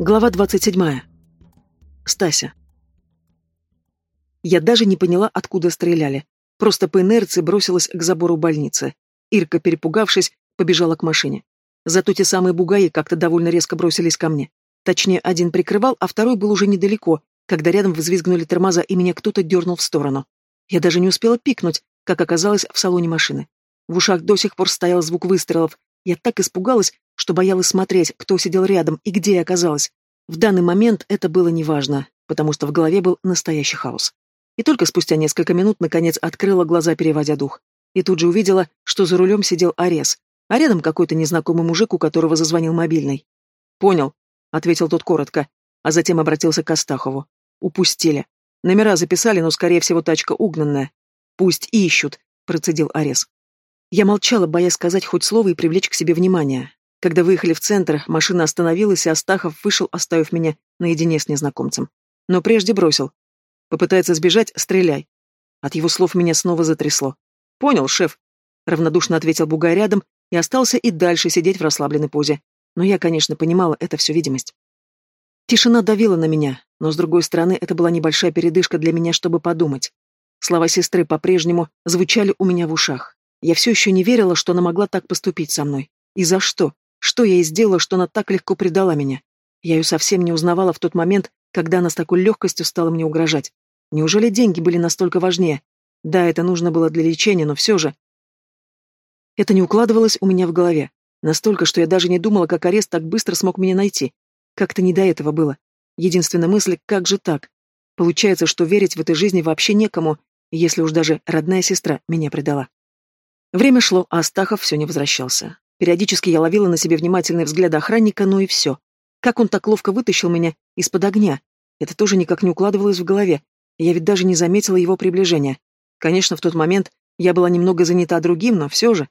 Глава 27. Стася. Я даже не поняла, откуда стреляли. Просто по инерции бросилась к забору больницы. Ирка, перепугавшись, побежала к машине. Зато те самые бугаи как-то довольно резко бросились ко мне. Точнее, один прикрывал, а второй был уже недалеко, когда рядом взвизгнули тормоза, и меня кто-то дернул в сторону. Я даже не успела пикнуть, как оказалось в салоне машины. В ушах до сих пор стоял звук выстрелов. Я так испугалась, что боялась смотреть, кто сидел рядом и где я оказалась. В данный момент это было неважно, потому что в голове был настоящий хаос. И только спустя несколько минут, наконец, открыла глаза, переводя дух. И тут же увидела, что за рулем сидел Арес, а рядом какой-то незнакомый мужик, у которого зазвонил мобильный. «Понял», — ответил тот коротко, а затем обратился к Астахову. «Упустили. Номера записали, но, скорее всего, тачка угнанная. Пусть ищут», — процедил Арес. Я молчала, боясь сказать хоть слово и привлечь к себе внимание. Когда выехали в центр, машина остановилась, и Астахов вышел, оставив меня наедине с незнакомцем. Но прежде бросил. Попытается сбежать — стреляй. От его слов меня снова затрясло. «Понял, шеф», — равнодушно ответил Бугай рядом и остался и дальше сидеть в расслабленной позе. Но я, конечно, понимала, это все видимость. Тишина давила на меня, но, с другой стороны, это была небольшая передышка для меня, чтобы подумать. Слова сестры по-прежнему звучали у меня в ушах. Я все еще не верила, что она могла так поступить со мной. И за что? Что я ей сделала, что она так легко предала меня? Я ее совсем не узнавала в тот момент, когда она с такой легкостью стала мне угрожать. Неужели деньги были настолько важнее? Да, это нужно было для лечения, но все же... Это не укладывалось у меня в голове. Настолько, что я даже не думала, как арест так быстро смог меня найти. Как-то не до этого было. Единственная мысль, как же так? Получается, что верить в этой жизни вообще некому, если уж даже родная сестра меня предала. Время шло, а Астахов все не возвращался. Периодически я ловила на себе внимательные взгляды охранника, но и все. Как он так ловко вытащил меня из-под огня? Это тоже никак не укладывалось в голове. Я ведь даже не заметила его приближения. Конечно, в тот момент я была немного занята другим, но все же.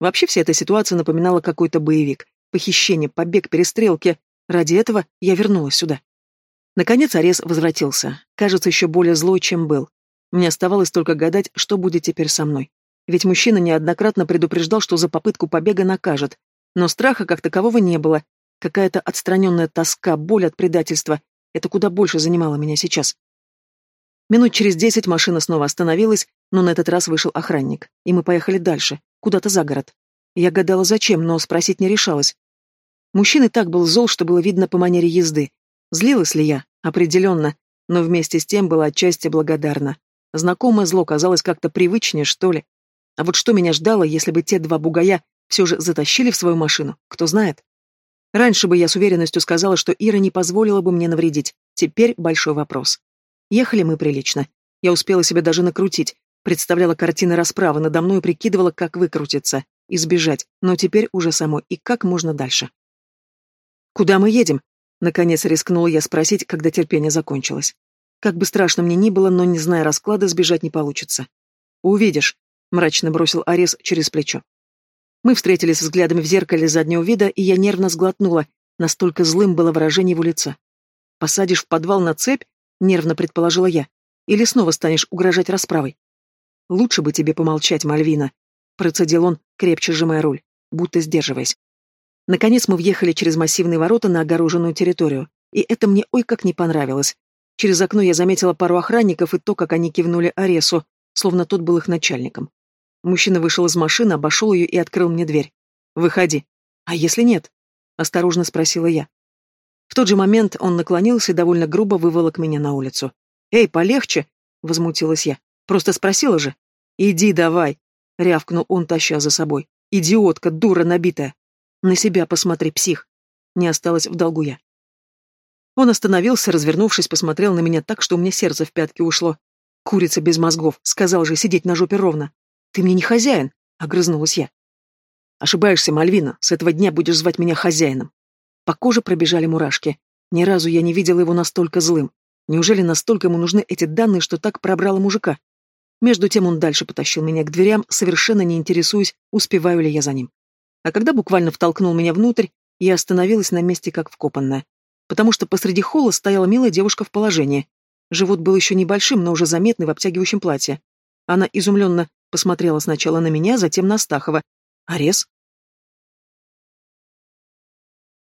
Вообще вся эта ситуация напоминала какой-то боевик. Похищение, побег, перестрелки. Ради этого я вернулась сюда. Наконец Арес возвратился. Кажется, еще более злой, чем был. Мне оставалось только гадать, что будет теперь со мной. Ведь мужчина неоднократно предупреждал, что за попытку побега накажет. Но страха как такового не было. Какая-то отстраненная тоска, боль от предательства. Это куда больше занимало меня сейчас. Минут через десять машина снова остановилась, но на этот раз вышел охранник. И мы поехали дальше, куда-то за город. Я гадала, зачем, но спросить не решалась. Мужчина так был зол, что было видно по манере езды. Злилась ли я? Определенно. Но вместе с тем была отчасти благодарна. Знакомое зло казалось как-то привычнее, что ли. А вот что меня ждало, если бы те два бугая все же затащили в свою машину, кто знает. Раньше бы я с уверенностью сказала, что Ира не позволила бы мне навредить. Теперь большой вопрос. Ехали мы прилично. Я успела себя даже накрутить. Представляла картины расправы надо мной и прикидывала, как выкрутиться, избежать, но теперь уже самой, и как можно дальше. «Куда мы едем?» Наконец рискнула я спросить, когда терпение закончилось. Как бы страшно мне ни было, но, не зная расклада, сбежать не получится. «Увидишь», мрачно бросил Арес через плечо. Мы встретились взглядами в зеркале заднего вида, и я нервно сглотнула, настолько злым было выражение его лица. «Посадишь в подвал на цепь?» — нервно предположила я. «Или снова станешь угрожать расправой?» «Лучше бы тебе помолчать, Мальвина», — процедил он, крепче сжимая руль, будто сдерживаясь. Наконец мы въехали через массивные ворота на огороженную территорию, и это мне ой как не понравилось. Через окно я заметила пару охранников и то, как они кивнули Аресу, словно тот был их начальником. Мужчина вышел из машины, обошел ее и открыл мне дверь. «Выходи». «А если нет?» — осторожно спросила я. В тот же момент он наклонился и довольно грубо выволок меня на улицу. «Эй, полегче!» — возмутилась я. «Просто спросила же». «Иди давай!» — рявкнул он, таща за собой. «Идиотка, дура набитая!» «На себя посмотри, псих!» Не осталось в долгу я. Он остановился, развернувшись, посмотрел на меня так, что у меня сердце в пятки ушло. «Курица без мозгов!» — сказал же сидеть на жопе ровно. «Ты мне не хозяин», — огрызнулась я. «Ошибаешься, Мальвина, с этого дня будешь звать меня хозяином». По коже пробежали мурашки. Ни разу я не видела его настолько злым. Неужели настолько ему нужны эти данные, что так пробрало мужика? Между тем он дальше потащил меня к дверям, совершенно не интересуясь, успеваю ли я за ним. А когда буквально втолкнул меня внутрь, я остановилась на месте как вкопанная. Потому что посреди холла стояла милая девушка в положении. Живот был еще небольшим, но уже заметный в обтягивающем платье. Она изумленно Посмотрела сначала на меня, затем на Стахова. «Арес?»